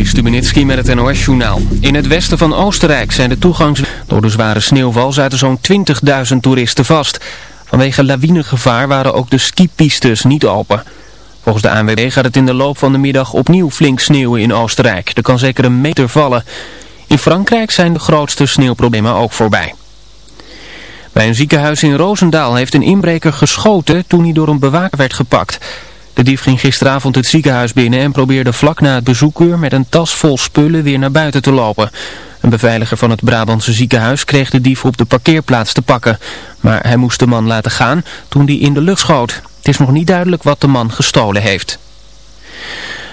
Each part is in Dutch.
Stubenitski met het NOS-journaal. In het westen van Oostenrijk zijn de toegangs... Door de zware sneeuwval zaten zo'n 20.000 toeristen vast. Vanwege lawinegevaar waren ook de skipistes niet open. Volgens de ANWB gaat het in de loop van de middag opnieuw flink sneeuwen in Oostenrijk. Er kan zeker een meter vallen. In Frankrijk zijn de grootste sneeuwproblemen ook voorbij. Bij een ziekenhuis in Roosendaal heeft een inbreker geschoten toen hij door een bewaker werd gepakt... De dief ging gisteravond het ziekenhuis binnen en probeerde vlak na het bezoekuur met een tas vol spullen weer naar buiten te lopen. Een beveiliger van het Brabantse ziekenhuis kreeg de dief op de parkeerplaats te pakken. Maar hij moest de man laten gaan toen die in de lucht schoot. Het is nog niet duidelijk wat de man gestolen heeft.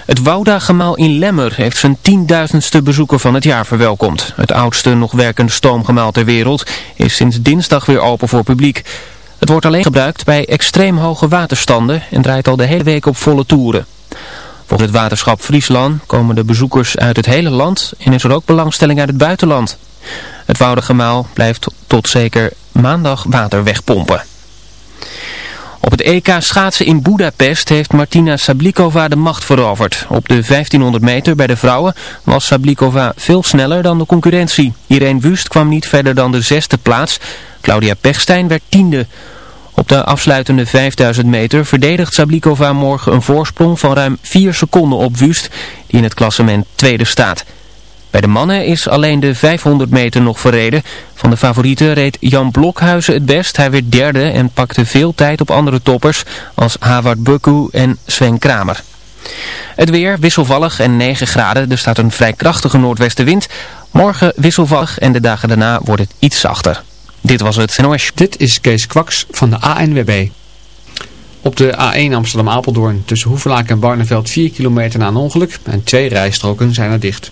Het Wouda-gemaal in Lemmer heeft zijn tienduizendste bezoeker van het jaar verwelkomd. Het oudste nog werkende stoomgemaal ter wereld is sinds dinsdag weer open voor publiek. Het wordt alleen gebruikt bij extreem hoge waterstanden en draait al de hele week op volle toeren. Volgens het waterschap Friesland komen de bezoekers uit het hele land en is er ook belangstelling uit het buitenland. Het Woudegemaal blijft tot zeker maandag water wegpompen. Op het EK schaatsen in Budapest heeft Martina Sablikova de macht veroverd. Op de 1500 meter bij de vrouwen was Sablikova veel sneller dan de concurrentie. Irene Wust kwam niet verder dan de zesde plaats. Claudia Pechstein werd tiende. Op de afsluitende 5000 meter verdedigt Sablikova morgen een voorsprong van ruim 4 seconden op Wust, die in het klassement tweede staat. Bij de mannen is alleen de 500 meter nog verreden. Van de favorieten reed Jan Blokhuizen het best. Hij werd derde en pakte veel tijd op andere toppers als Havard Bukku en Sven Kramer. Het weer wisselvallig en 9 graden. Er staat een vrij krachtige noordwestenwind. Morgen wisselvallig en de dagen daarna wordt het iets zachter. Dit was het NOS. Dit is Kees Kwaks van de ANWB. Op de A1 Amsterdam-Apeldoorn tussen Hoevelaak en Barneveld 4 kilometer na een ongeluk en twee rijstroken zijn er dicht.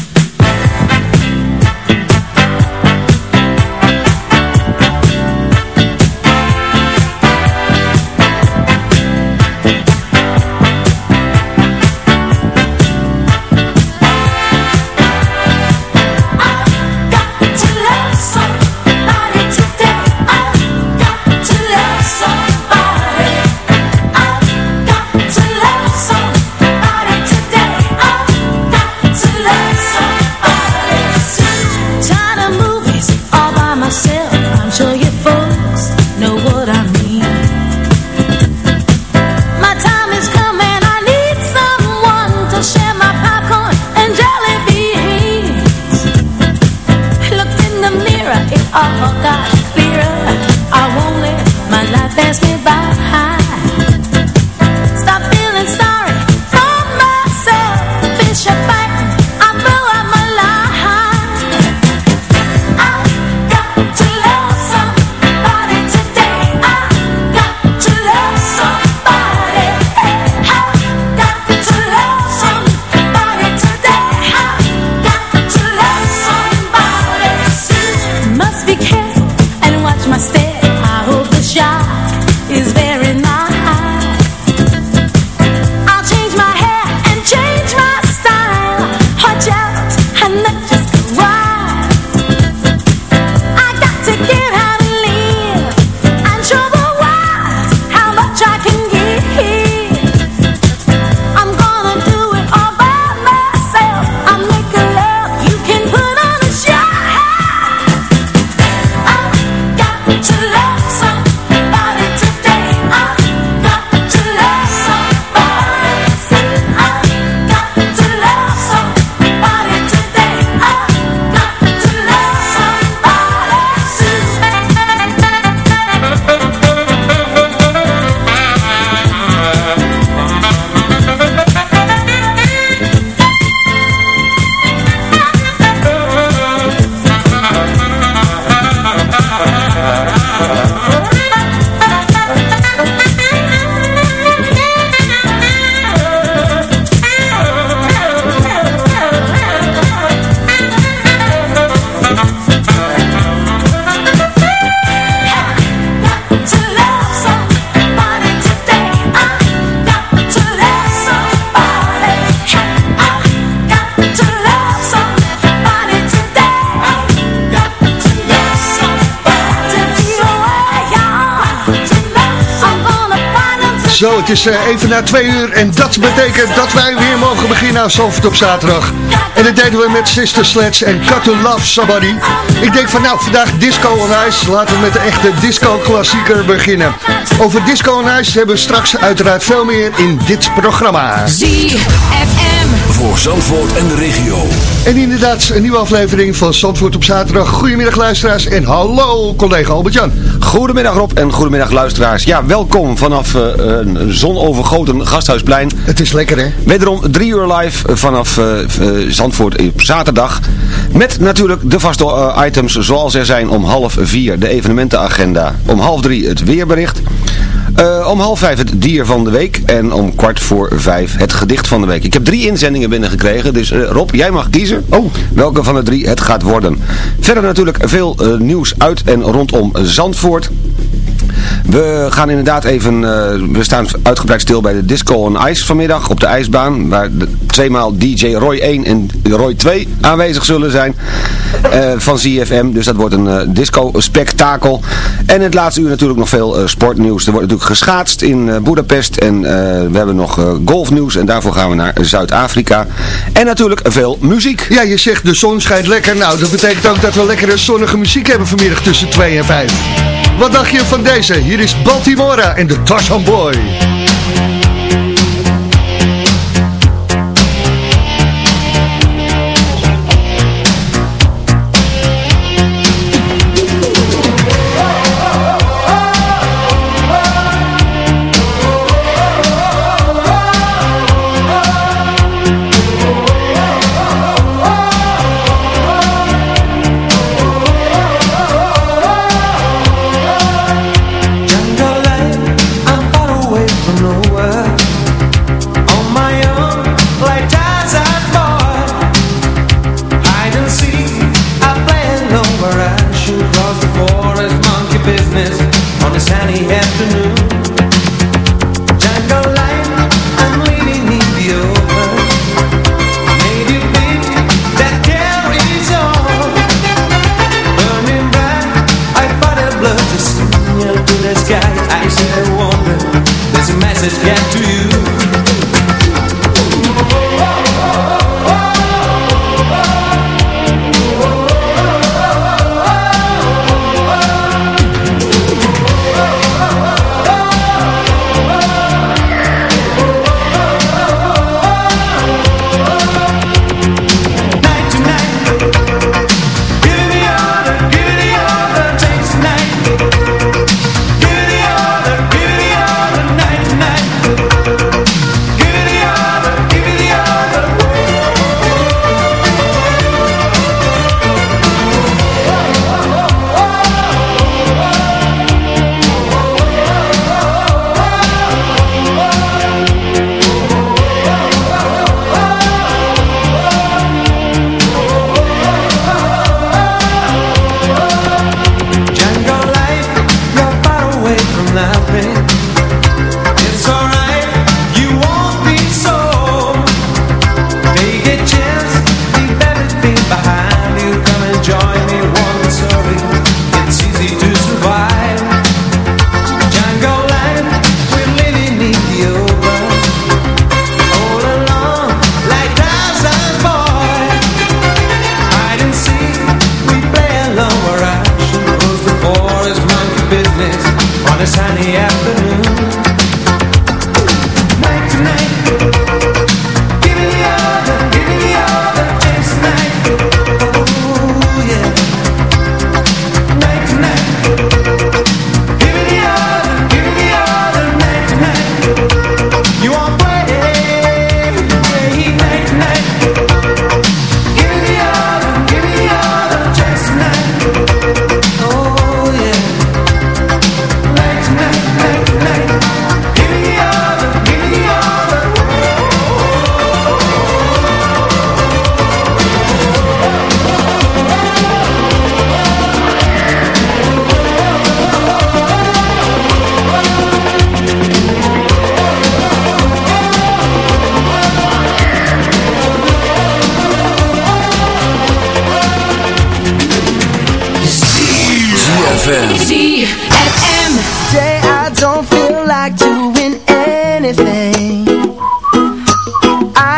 Yeah. Is eh, even na twee uur en dat betekent dat wij weer mogen beginnen aan Zalvert op zaterdag. En dat deden we met Sister Sledge en Cut to Love Somebody. Ik denk van nou, vandaag Disco on Ice. Laten we met de echte disco-klassieker beginnen. Over Disco on Ice hebben we straks uiteraard veel meer in dit programma. ZFM. Voor Zandvoort en de regio. En inderdaad, een nieuwe aflevering van Zandvoort op zaterdag. Goedemiddag luisteraars en hallo collega Albert-Jan. Goedemiddag Rob en goedemiddag luisteraars. Ja, welkom vanaf uh, een zonovergoten Gasthuisplein. Het is lekker hè? Wederom drie uur live vanaf uh, Zandvoort op zaterdag. Met natuurlijk de vaste uh, items zoals er zijn om half vier de evenementenagenda. Om half drie het weerbericht. Uh, om half vijf het dier van de week en om kwart voor vijf het gedicht van de week. Ik heb drie inzendingen binnengekregen, dus uh, Rob, jij mag kiezen oh. welke van de drie het gaat worden. Verder natuurlijk veel uh, nieuws uit en rondom Zandvoort. We gaan inderdaad even, uh, we staan uitgebreid stil bij de Disco on Ice vanmiddag op de ijsbaan. Waar de, tweemaal DJ Roy 1 en Roy 2 aanwezig zullen zijn uh, van ZFM. Dus dat wordt een uh, disco spektakel. En het laatste uur natuurlijk nog veel sportnieuws. Er wordt natuurlijk geschaatst in Budapest en we hebben nog golfnieuws. En daarvoor gaan we naar Zuid-Afrika. En natuurlijk veel muziek. Ja, je zegt de zon schijnt lekker. Nou, dat betekent ook dat we lekkere zonnige muziek hebben vanmiddag tussen 2 en 5. Wat dacht je van deze? Hier is Baltimora en de Tarzan Boy.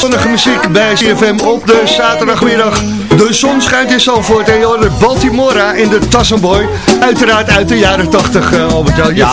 zonnige muziek bij CFM op de zaterdagmiddag. De zon schijnt in Zandvoort en je hoort de Baltimora in de Tassenboy. Uiteraard uit de jaren 80, eh, Albert-Jan. Je, Ja.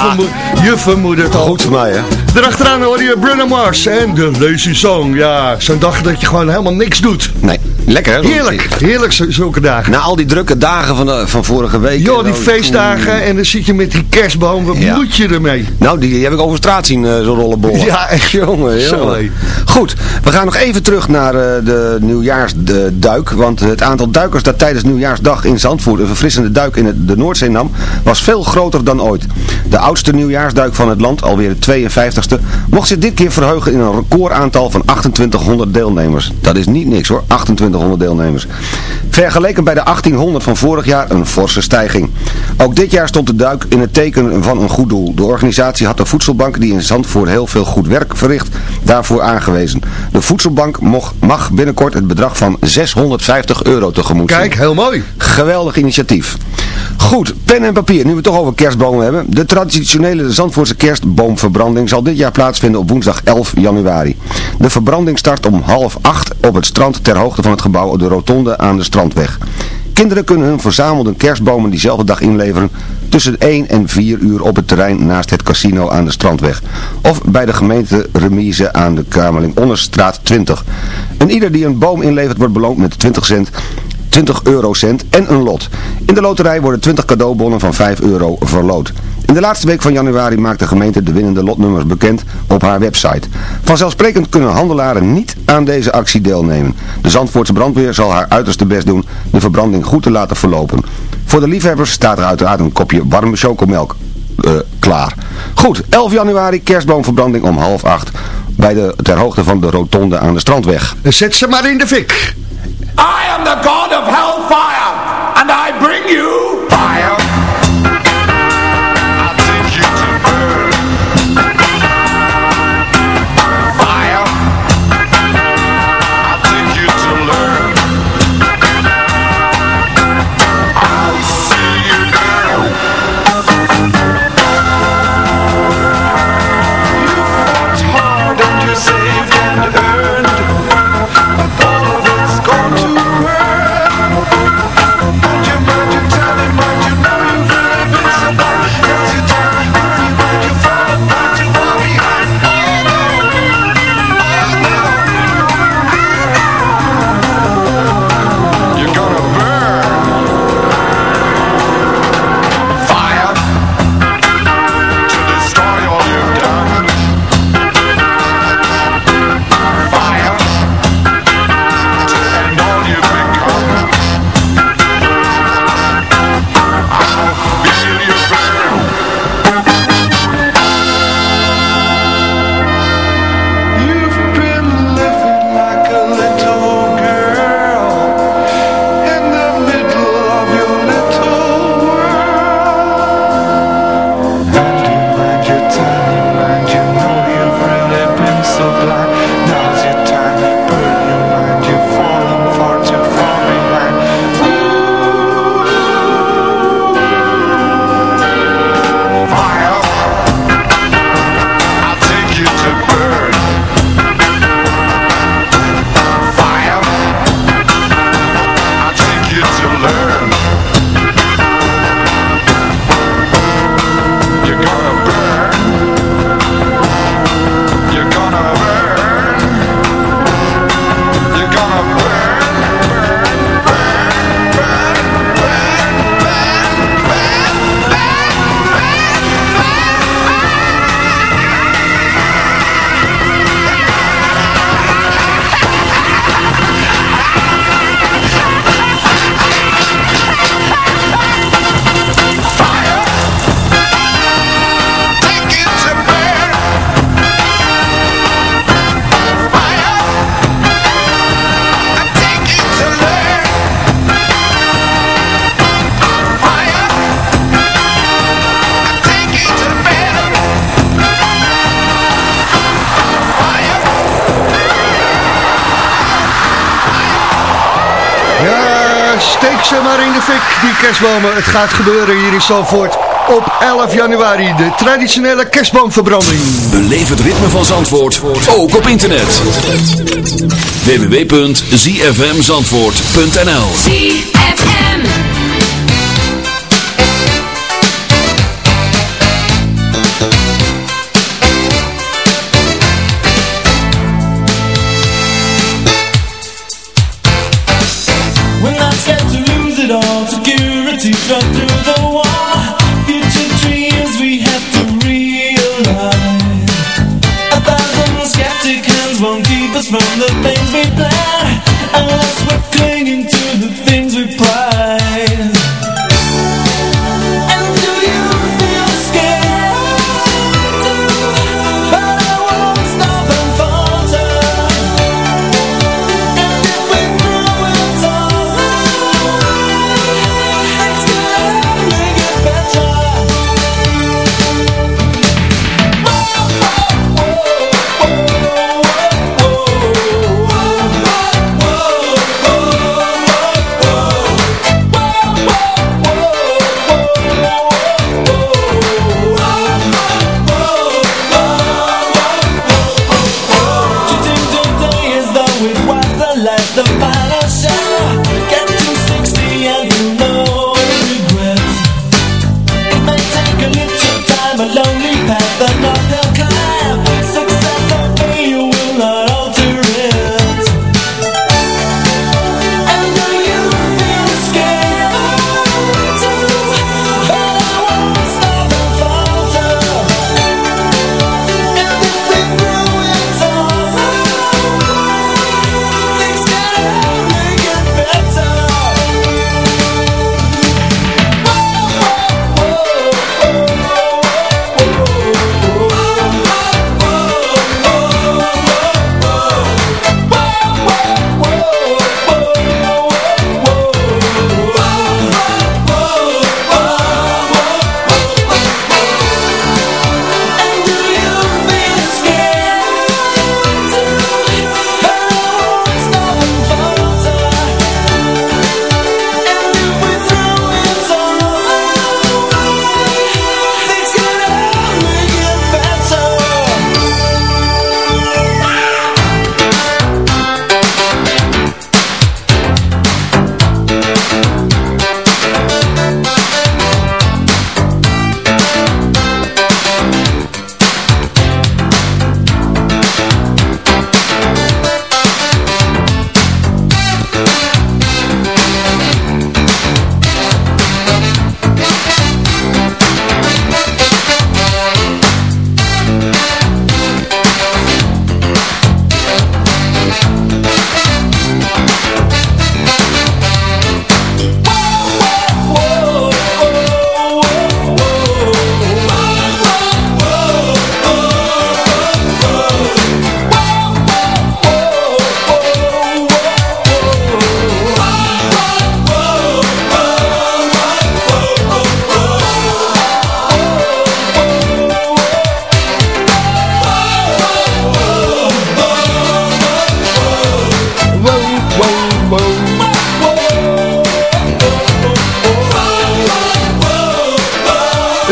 vermoed, je het al. Goed voor mij, hè? Daarachteraan hoor je Bruno Mars en de Lazy Song. Ja, zo'n dag dat je gewoon helemaal niks doet. Nee, lekker hè? Heerlijk, heerlijk zulke dagen. Na al die drukke dagen van, de, van vorige week. Joh, die feestdagen en dan zit je met die kerstboom. Wat Ja. moet je ermee? Nou, die heb ik over straat zien, eh, zo'n rollenbollen. Ja, echt. Jongen, jongen. Goed, we gaan nog even terug naar eh, de nieuwjaarsduik. Want het aantal duikers dat tijdens nieuwjaarsdag in Zandvoort een verfrissende duik in de Noordzee nam, was veel groter dan ooit. De oudste nieuwjaarsduik van het land, alweer de 52ste, mocht zich dit keer verheugen in een recordaantal van 2800 deelnemers. Dat is niet niks hoor, 2800 deelnemers. Vergeleken bij de 1800 van vorig jaar een forse stijging. Ook dit jaar stond de duik in het teken van een goed doel. De organisatie had de voedselbank die in Zandvoort heel veel goed werk verricht daarvoor aangewezen. De voedselbank mocht, mag binnenkort het bedrag van 650 euro tegemoet. Kijk, heel mooi. Geweldig initiatief. Goed, pen en papier. Nu we het toch over kerstbomen hebben. De traditionele Zandvoortse kerstboomverbranding zal dit jaar plaatsvinden op woensdag 11 januari. De verbranding start om half acht op het strand ter hoogte van het gebouw op de rotonde aan de Strandweg. Kinderen kunnen hun verzamelde kerstbomen diezelfde dag inleveren tussen 1 en 4 uur op het terrein naast het casino aan de Strandweg. Of bij de gemeente Remise aan de Kamerling Onderstraat 20. En ieder die een boom inlevert wordt beloond met 20 cent 20 eurocent en een lot. In de loterij worden 20 cadeaubonnen van 5 euro verloot. In de laatste week van januari maakt de gemeente de winnende lotnummers bekend op haar website. Vanzelfsprekend kunnen handelaren niet aan deze actie deelnemen. De Zandvoortse brandweer zal haar uiterste best doen de verbranding goed te laten verlopen. Voor de liefhebbers staat er uiteraard een kopje warme chocomelk eh, klaar. Goed, 11 januari kerstboomverbranding om half acht bij de, ter hoogte van de rotonde aan de Strandweg. Zet ze maar in de fik. I am the god of hellfire, and I bring you steek ze maar in de fik, die kerstbomen. Het gaat gebeuren hier in Zandvoort op 11 januari. De traditionele kerstboomverbranding. Beleef het ritme van Zandvoort, ook op internet. www.zfmzandvoort.nl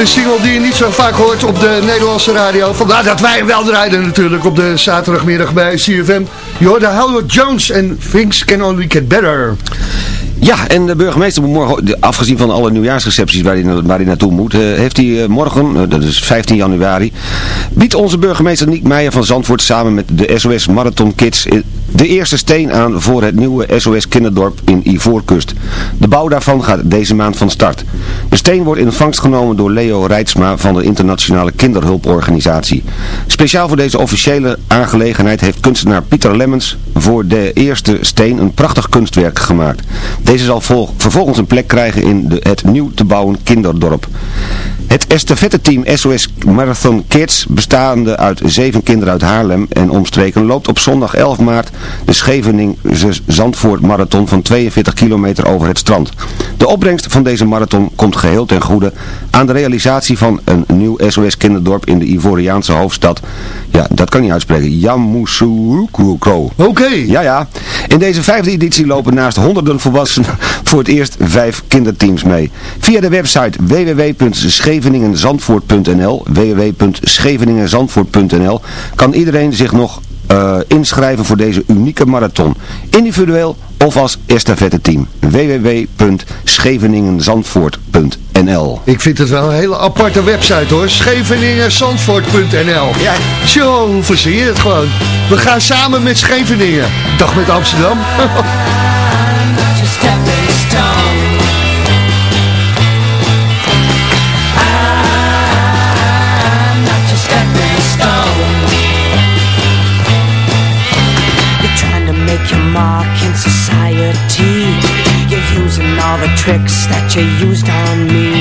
Single die je niet zo vaak hoort op de Nederlandse radio. Vandaar dat wij wel draaien natuurlijk op de zaterdagmiddag bij CFM. Je hoorde Howard Jones en Things Can Only Get Better. Ja, en de burgemeester moet morgen, afgezien van alle nieuwjaarsrecepties waar hij, naartoe moet, eh, heeft hij eh, morgen, eh, dat is 15 januari, biedt onze burgemeester Niek Meijer van Zandvoort samen met de SOS Marathon Kids de eerste steen aan voor het nieuwe SOS Kinderdorp in Ivoorkust. De bouw daarvan gaat deze maand van start. De steen wordt in ontvangst genomen door Leo Rijtsma van de Internationale Kinderhulporganisatie. Speciaal voor deze officiële aangelegenheid heeft kunstenaar Pieter Lemmens voor de eerste steen een prachtig kunstwerk gemaakt. Zal vol- vervolgens een plek krijgen in de, het nieuw te bouwen kinderdorp. Het estafette-team SOS Marathon Kids, bestaande uit zeven kinderen uit Haarlem en omstreken, loopt op zondag 11 maart de Scheveningen-Zandvoort Marathon van 42 kilometer over het strand. De opbrengst van deze marathon komt geheel ten goede aan de realisatie van een nieuw SOS kinderdorp in de Ivoriaanse hoofdstad, ja, dat kan ik niet uitspreken, Yamoussoukro. Oké. Ja, ja. In deze vijfde editie lopen naast honderden volwassenen voor het eerst vijf kinderteams mee. Via de website www.scheveningenzandvoort.nl www.scheveningenzandvoort.nl kan iedereen zich nog eh, inschrijven voor deze unieke marathon. Individueel of als estafette team. www.scheveningenzandvoort.nl Ik vind het wel een hele aparte website hoor. Scheveningenzandvoort.nl Ja. show, hoe verzeer het gewoon. We gaan samen met Scheveningen. Dag met Amsterdam. tricks that you used on me.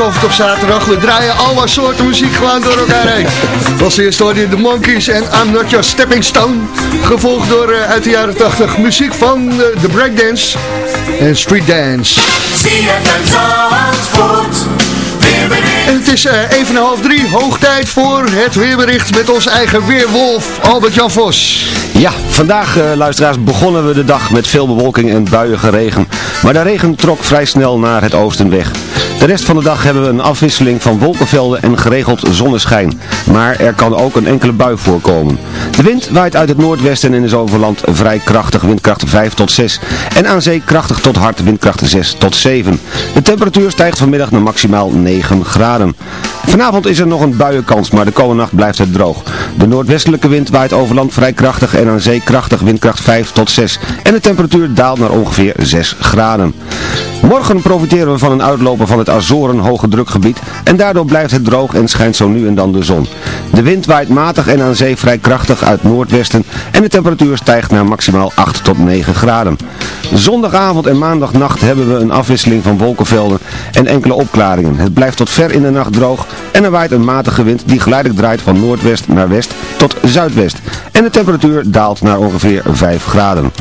Op zaterdag? We draaien allemaal soorten muziek gewoon door elkaar heen. Was eerst hoorde je The Monkeys en I'm Not Your Stepping Stone. Gevolgd door uh, uit de jaren 80 muziek van uh, de breakdance en street dance. En het is uh, even half drie, hoog tijd voor het weerbericht met ons eigen weerwolf, Albert-Jan Vos. Ja, vandaag uh, luisteraars begonnen we de dag met veel bewolking en buiige regen. Maar de regen trok vrij snel naar het oosten weg. De rest van de dag hebben we een afwisseling van wolkenvelden en geregeld zonneschijn. Maar er kan ook een enkele bui voorkomen. De wind waait uit het noordwesten en is overland vrij krachtig, windkracht 5 tot 6. En aan zee krachtig tot hard, windkracht 6 tot 7. De temperatuur stijgt vanmiddag naar maximaal 9 graden. Vanavond is er nog een buienkans, maar de komende nacht blijft het droog. De noordwestelijke wind waait over land vrij krachtig en aan zee krachtig, windkracht 5 tot 6. En de temperatuur daalt naar ongeveer 6 graden. Morgen profiteren we van een uitloper van het Azoren hoge drukgebied en daardoor blijft het droog en schijnt zo nu en dan de zon. De wind waait matig en aan zee vrij krachtig uit noordwesten en de temperatuur stijgt naar maximaal 8 tot 9 graden. Zondagavond en maandagnacht hebben we een afwisseling van wolkenvelden en enkele opklaringen. Het blijft tot ver in de nacht droog en er waait een matige wind die geleidelijk draait van noordwest naar west tot zuidwest. En de temperatuur daalt naar ongeveer 5 graden.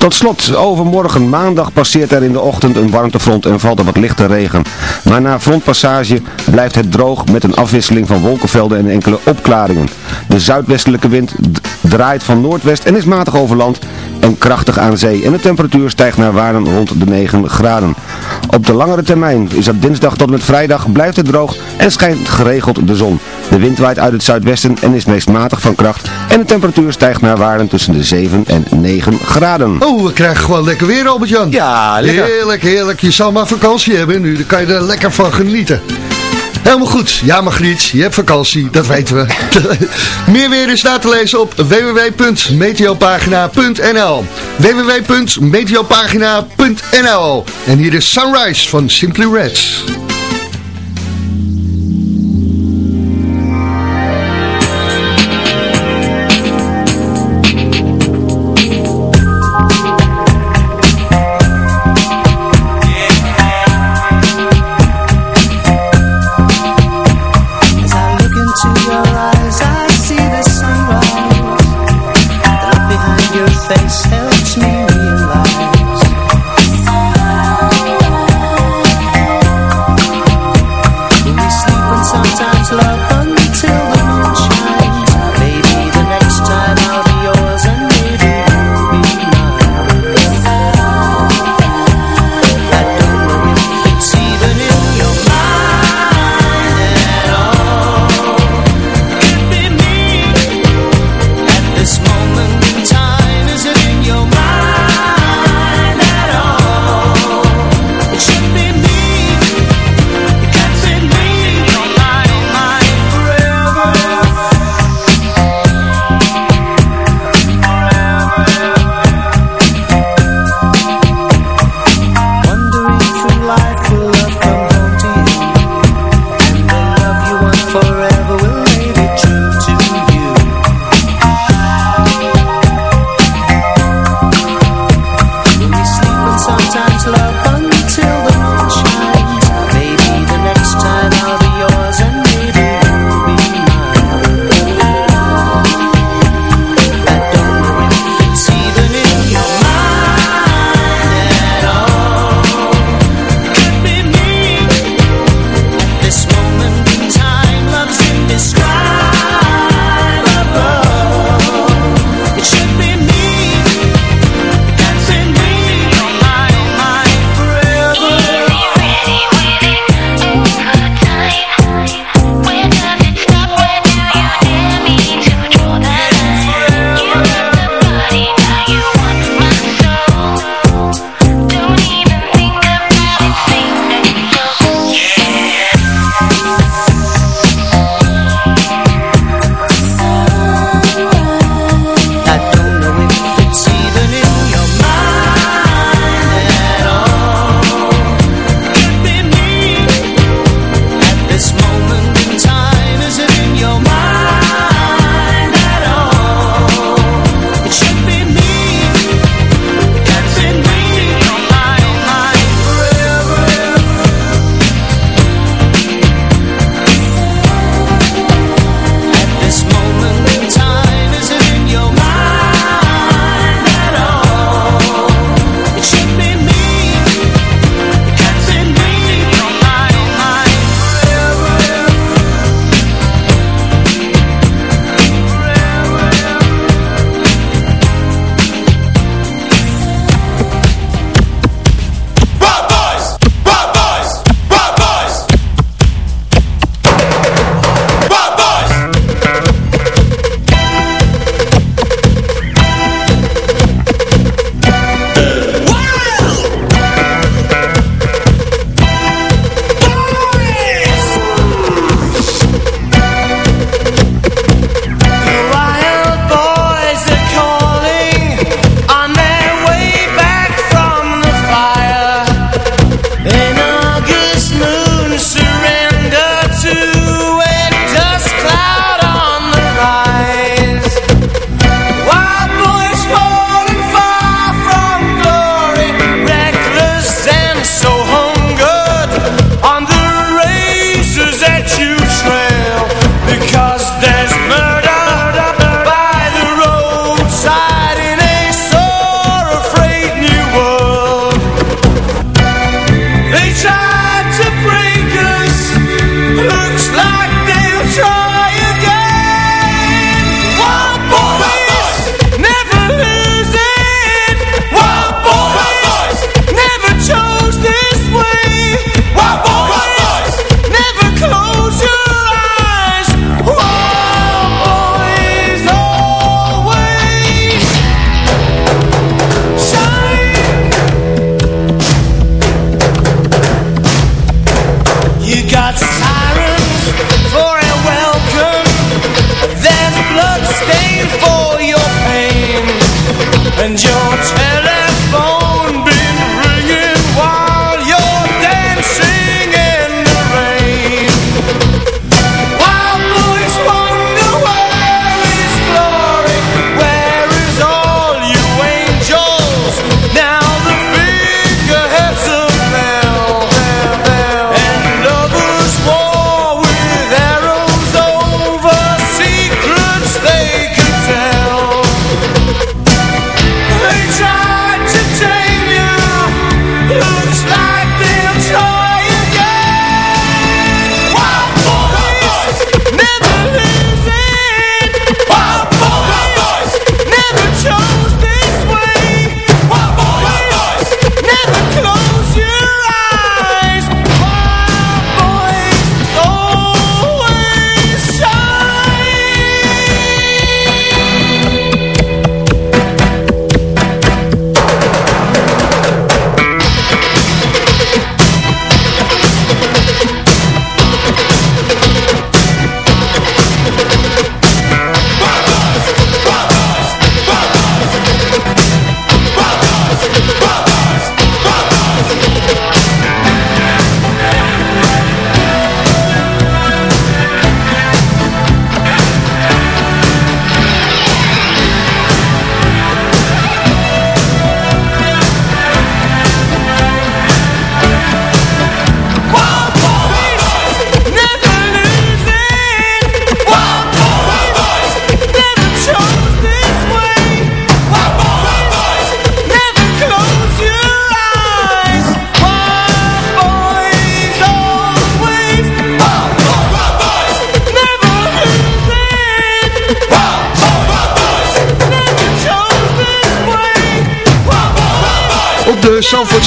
Tot slot, overmorgen maandag passeert er in de ochtend een warmtefront en valt er wat lichte regen. Maar na frontpassage blijft het droog met een afwisseling van wolkenvelden en enkele opklaringen. De zuidwestelijke wind draait van noordwest en is matig over land en krachtig aan zee. En de temperatuur stijgt naar waarden rond de 9 graden. Op de langere termijn is dat dinsdag tot met vrijdag blijft het droog en schijnt geregeld de zon. De wind waait uit het zuidwesten en is meest matig van kracht en de temperatuur stijgt naar waarden tussen de 7 en 9 graden. Oh, we krijgen gewoon lekker weer, Albert-Jan. Ja, lekker. Heerlijk, heerlijk. Je zal maar vakantie hebben nu. Dan kan je er lekker van genieten. Helemaal goed. Ja, Margriet, je hebt vakantie. Dat weten we. Meer weer is na te lezen op www.meteopagina.nl www.meteopagina.nl En hier is Sunrise van Simply Reds.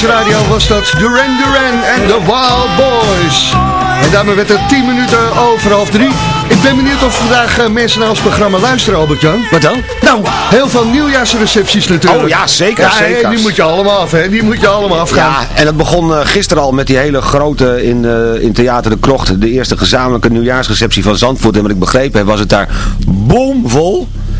Radio was dat Duran Duran en de Wild Boys. En daarmee werd het 10 minuten over half drie. Ik ben benieuwd of vandaag eh, mensen naar ons programma luisteren, Albert-Jan. Wat dan? Nou, heel veel nieuwjaarsrecepties natuurlijk. Oh ja, zeker, Ja, zeker. die moet je allemaal af, hè. Die moet je allemaal afgaan. Ja, en dat begon eh, gisteren al met die hele grote in, eh, in Theater de Krocht. De eerste gezamenlijke nieuwjaarsreceptie van Zandvoort. En wat ik begrepen heb, was het daar bomvol.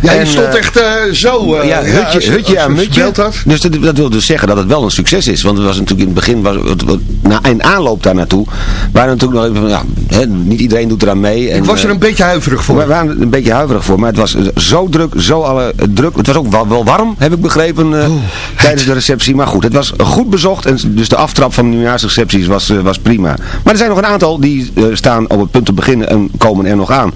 Ja, je En, stond eh, echt eh, zo. eh, ja, hutje, hutje aan je mutje. Dus dat, dat wil dus zeggen dat het wel een succes is. Want het was natuurlijk in het begin, was, het- het- na, in aanloop daar naartoe, waren natuurlijk nog even van, ja, hè, niet iedereen doet eraan mee. En, Ik was er een beetje huiverig voor. we waren een beetje huiverig voor, maar het was zo druk, zo alle, druk. Het was ook wel, wel warm, heb ik begrepen, tijdens de receptie. Maar goed, het was goed bezocht en dus de aftrap van de nieuwjaarsrecepties was, was prima. Maar er zijn nog een aantal die staan op het punt te beginnen en komen er nog aan.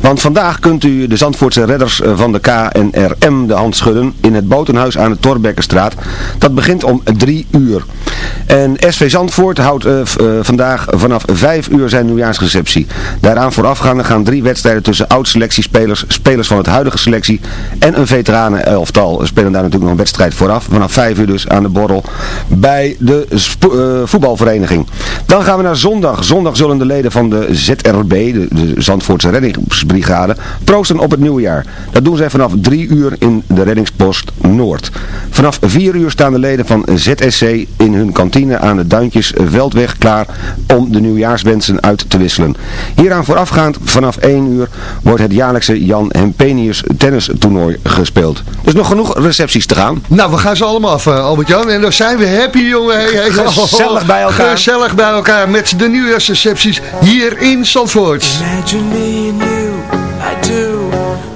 Want vandaag kunt u de Zandvoortse redders eh, van de KNRM de hand schudden in het botenhuis aan de Torbekkenstraat. Dat begint om drie uur. En SV Zandvoort houdt eh, eh, vandaag vanaf vijf uur zijn nieuwjaarsreceptie. Daaraan voorafgaande gaan drie wedstrijden tussen oud-selectiespelers, spelers van het huidige selectie en een veteranen-elftal. Er spelen daar natuurlijk nog een wedstrijd vooraf. Vanaf vijf uur dus aan de borrel bij de eh, voetbalvereniging. Dan gaan we naar zondag. Zondag zullen de leden van de ZRB, de, de Zandvoortse reddingsbrigade, proosten op het nieuwjaar. Dat doen zij vanaf drie uur in de reddingspost Noord. Vanaf vier uur staan de leden van ZSC in hun kantine aan de Duintjes Veldweg klaar om de nieuwjaarswensen uit te wisselen. Hieraan voorafgaand vanaf 1 uur wordt het jaarlijkse Jan Hempenius tennistoernooi gespeeld. Dus nog genoeg recepties te gaan. Nou, we gaan ze allemaal af, eh, Albert-Jan. En dan zijn we happy, jongen. Hey, hey. Gezellig bij elkaar. Gezellig bij elkaar met de nieuwjaarsrecepties hier in Zandvoort. Imagine me and you, I do.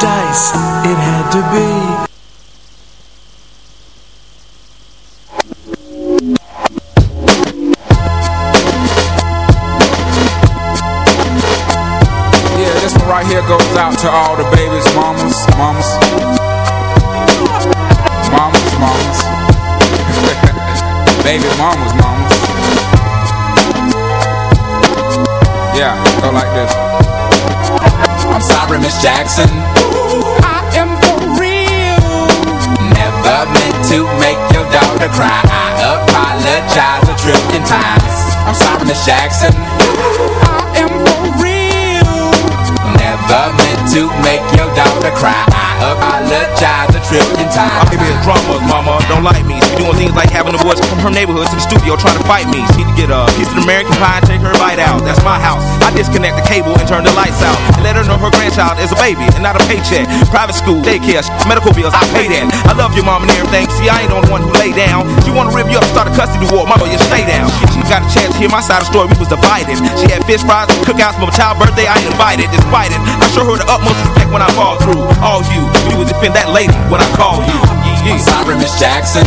dice, it had to be. Yeah, this one right here goes out to all the babies, mamas, mamas. Mamas, mamas. Baby mamas, mamas. Yeah, go like this. I'm sorry, Miss Jackson. Never meant to make your daughter cry. I apologize a trillion times. I'm sorry, Miss Jackson. I am for real. Never meant to make your daughter cry. I apologize a trillion times. My baby is drama, mama, don't like me. Doing things like having the boys from her neighborhood to the studio trying to fight me. She need to get a piece of American pie and take her bite out. That's my house. I disconnect the cable and turn the lights out. And let her know her grandchild is a baby and not a paycheck. Private school, daycare, medical bills, I pay that. I love your mom and everything. See, I ain't the only one who lay down. She wanna rip you up, start a custody war. Mama, you stay down. She got a chance to hear my side of the story. We was divided. She had fish fries, and cookouts for my child's birthday. I ain't invited, despite it. I show her the utmost respect when I fall through. All you, you would defend that lady when I call you. Yeah, I'm sorry, Miss Jackson.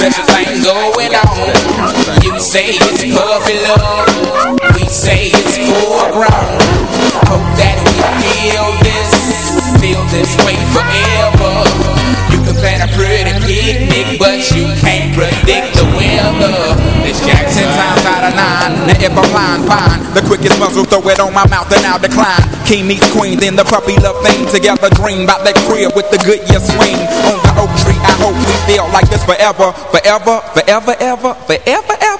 special thing going on. You say it's puppy love. We say it's full grown. Hope that we feel this, feel this way forever. You can plan a pretty picnic, but you can't predict the weather. This Jackson times out of nine. Now if I'm lying, fine. The quickest muzzle, throw it on my mouth and I'll decline. King meets queen, then the puppy love thing. Together dream about that crib with the good year swing. On I hope we feel like this forever, forever, forever, ever, forever, ever.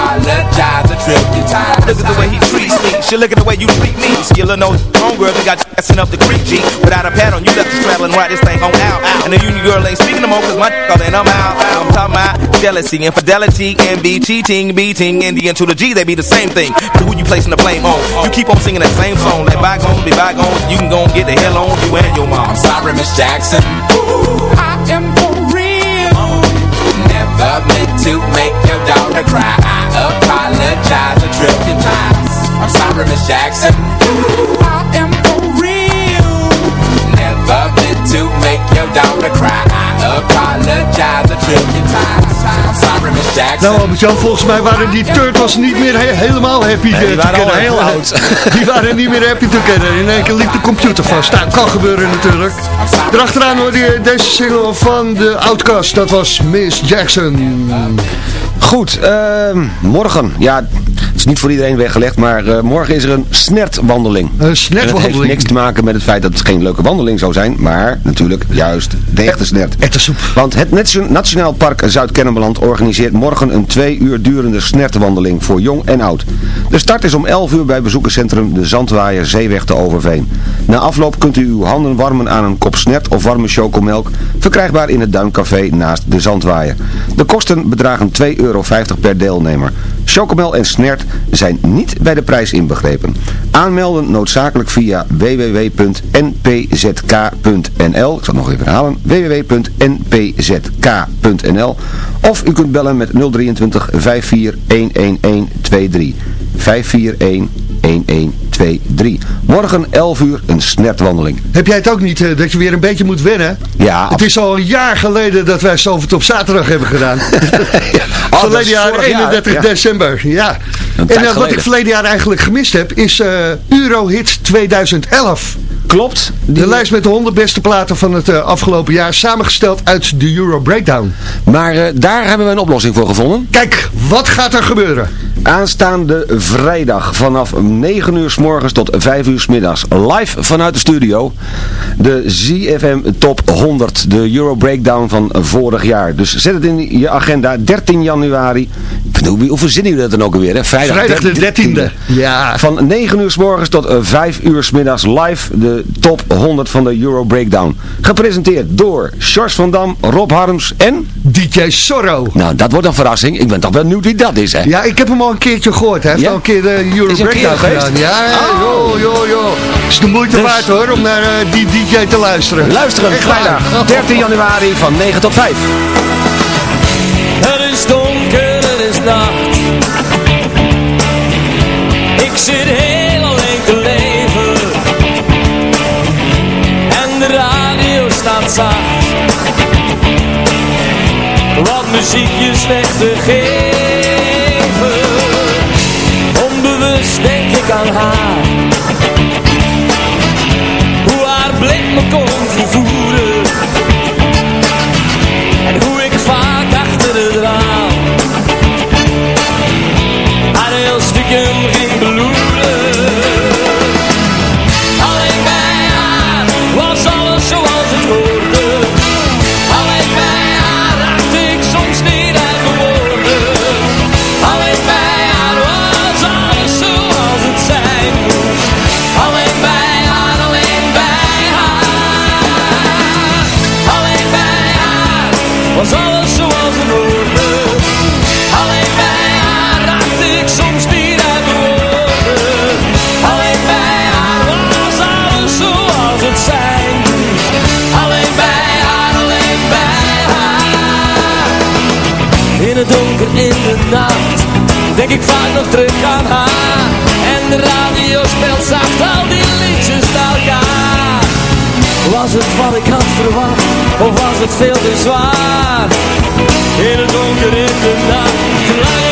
a trillion times. Look at the way he treats me. She look at the way you treat me. You little know homegirl, they got you assin' up the creek, G. Without a pad on, you left the straddle and ride this thing on out. And the union girl ain't speaking no more, cause my call and I'm out. I'm talking about jealousy, infidelity, envy, cheating, beating, and the N to the G, they be the same thing. But who you placing the blame on? You keep on singing that same song. Let bygones be bygones. You can go and get the hell on you and your mom. I'm sorry, Miss Jackson. I am for real. Never meant to make your daughter cry. Apologize a trillion times. I'm sorry, Miss Jackson. I am for real. Never meant to make your daughter cry. Nou, Albert-Jan, volgens mij waren die Turtles niet meer he- helemaal happy Nee, eh, die te waren al heel oud. Die waren niet meer happy te kennen. In één keer liep de computer vast. Nou, kan gebeuren natuurlijk. Erachteraan hoorde je deze single van de Outcast. Dat was Miss Jackson. Goed, ehm, morgen. Ja, is niet voor iedereen weggelegd, maar eh, morgen is er een snertwandeling. Een En snertwandeling. het heeft niks te maken met het feit dat het geen leuke wandeling zou zijn, maar natuurlijk juist de echte snert. Echte soep. Want het Nation- Nationaal Park Zuid-Kennemerland organiseert morgen een twee uur durende snertwandeling voor jong en oud. De start is om 11 uur bij bezoekerscentrum De Zandwaaier Zeeweg te Overveen. Na afloop kunt u uw handen warmen aan een kop snert of warme chocomelk, verkrijgbaar in het Duincafé naast De Zandwaaier. De kosten bedragen 2,50 euro per deelnemer. Chocomel en snert zijn niet bij de prijs inbegrepen. Aanmelden noodzakelijk via www.npzk.nl Ik zal het nog even herhalen. www.npzk.nl Of u kunt bellen met 023 54 11123. 541 1123. Morgen 11 uur een snertwandeling. Heb jij het ook niet, eh, dat je weer een beetje moet wennen? Ja, Het is al een jaar geleden dat wij Zalvert op zaterdag hebben gedaan. Oh, verleden is jaar, vorig jaar, 31 ja. december. Ja. En eh, wat geleden. ik verleden jaar eigenlijk gemist heb, is eh Eurohit 2011. Klopt. De lijst met de 100 beste platen van het afgelopen jaar, samengesteld uit de Euro Breakdown. Maar daar hebben we een oplossing voor gevonden. Kijk, wat gaat er gebeuren? Aanstaande vrijdag vanaf 9 uur s morgens tot 5 uur s middags live vanuit de studio. De ZFM Top 100, de Euro Breakdown van vorig jaar. Dus zet het in je agenda, 13 januari. Hoe, verzinnen jullie dat dan ook alweer? Hè? Vrijdag, Vrijdag de 13e. Ja. Van 9 uur s morgens tot eh, 5 uur s middags live de Top 100 van de Euro Breakdown. Gepresenteerd door Sjors van Dam, Rob Harms en... DJ Sorro. Nou, dat wordt een verrassing. Ik ben toch wel benieuwd wie dat is, hè? Ja, ik heb hem al een keertje gehoord. Hij heeft Ja? al een keer de Euro Breakdown geweest? gedaan. Ja, joh, joh, joh. Het is de moeite Dus- waard hoor, om naar eh, die DJ te luisteren. Luisteren, Echt waar. vrijdag 13 januari van 9 tot 5. Het is donker, het is nacht. Ik zit heel alleen te leven. En de radio staat zacht. Wat muziekjes weg te geven. Aan haar. Hoe haar blik me kon vervoeren. Denk ik vaak nog terug aan haar En de radio speelt zacht al die liedjes naar elkaar was het wat ik had verwacht, of was het veel te zwaar? In het donker in de nacht,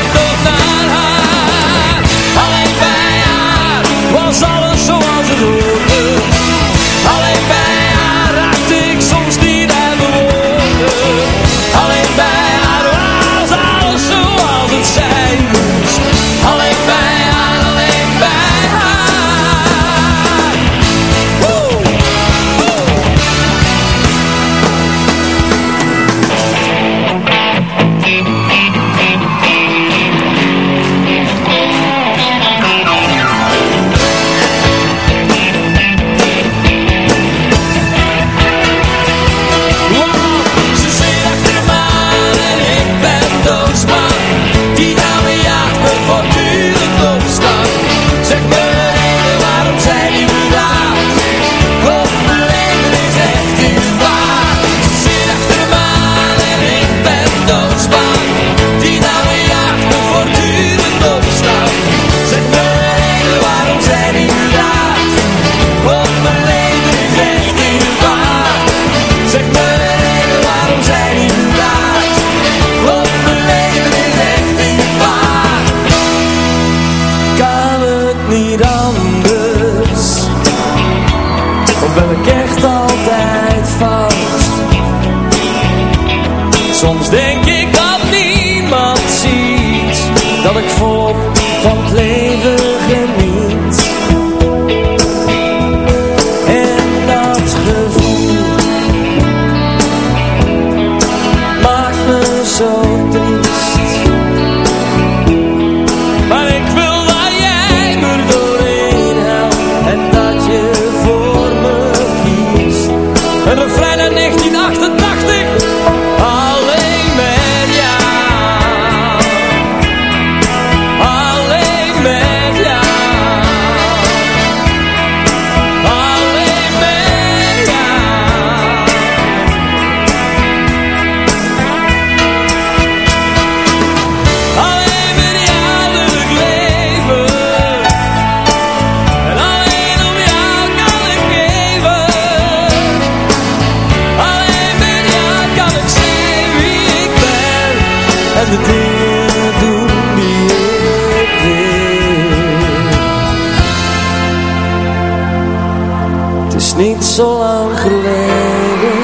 niet zo lang geleden,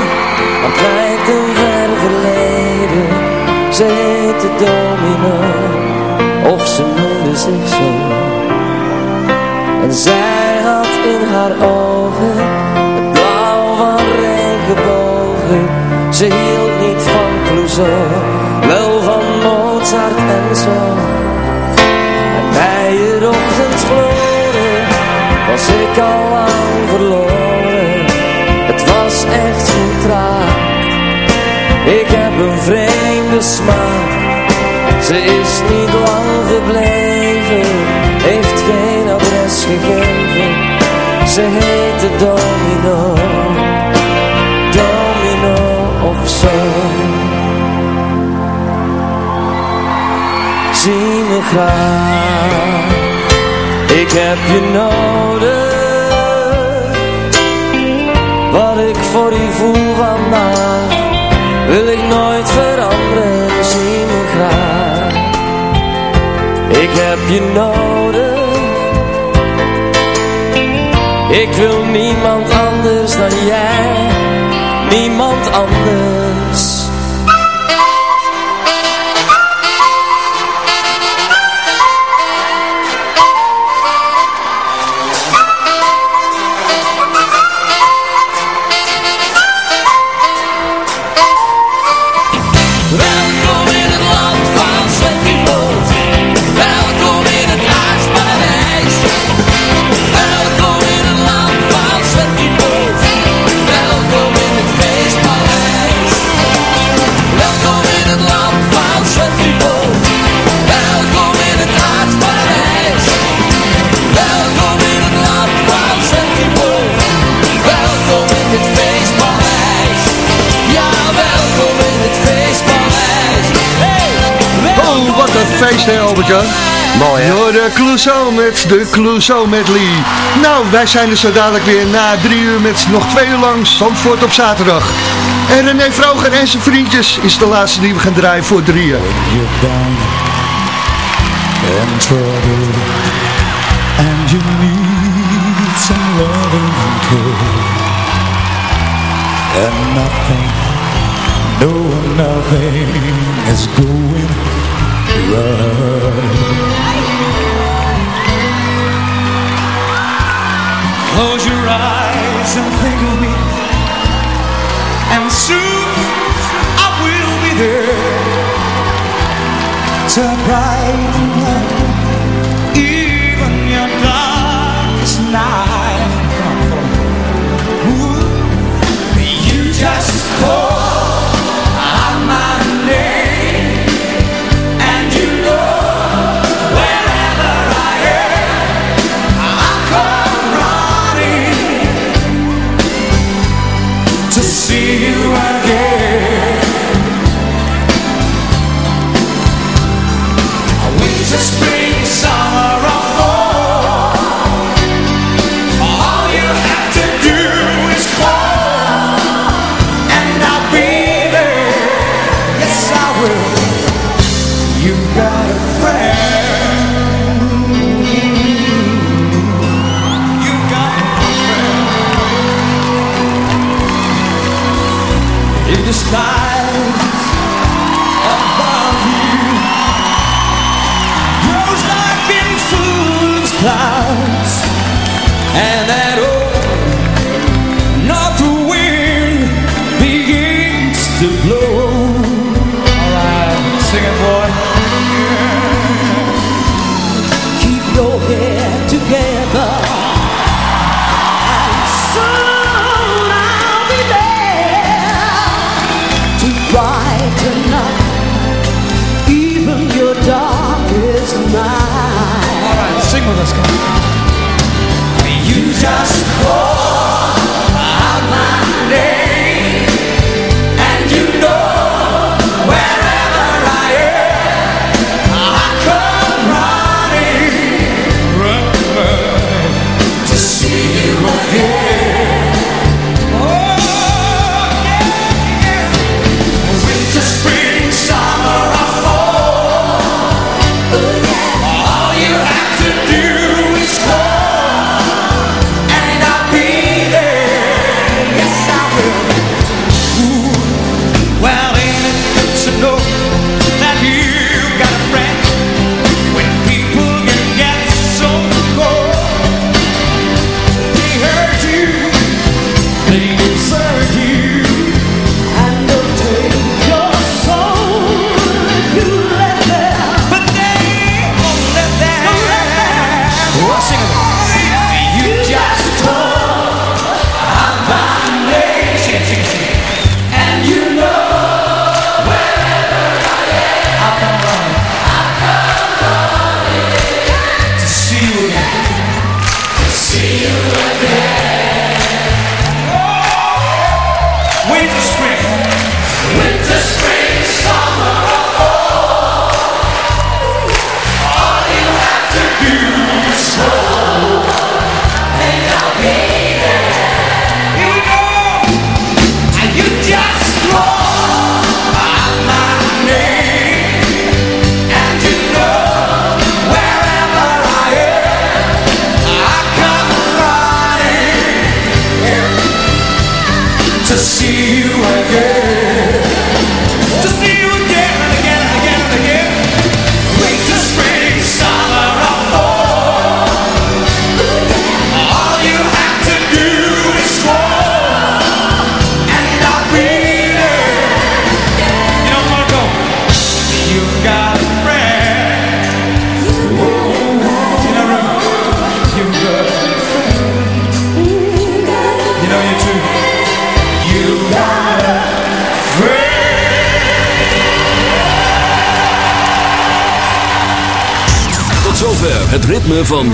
maar het lijkt een ver verleden. Ze heette Domino, of ze noemde zich zo. En zij had in haar ogen het blauw van regenbogen. Ze hield niet van Clouseau, wel van Mozart en zo. En bij het ochtendgloren was ik al een vreemde smaak. Ze is niet lang gebleven, heeft geen adres gegeven. Ze heette Domino, Domino of zo. Zie me graag, ik heb je nodig. Ik heb je nodig. Ik wil niemand anders dan jij, niemand anders. Albert-Jan. Mooi hè? Door de Clouseau met de Clouseau medley. Nou, wij zijn er zo dadelijk weer na drie uur met nog twee uur lang Zandvoort op zaterdag. En René Vroger en zijn vriendjes is de laatste die we gaan draaien voor drieën. you're down and trouble and you need some loving and care and nothing, no nothing is going Close your eyes and think of me. And soon I will be there. To brighten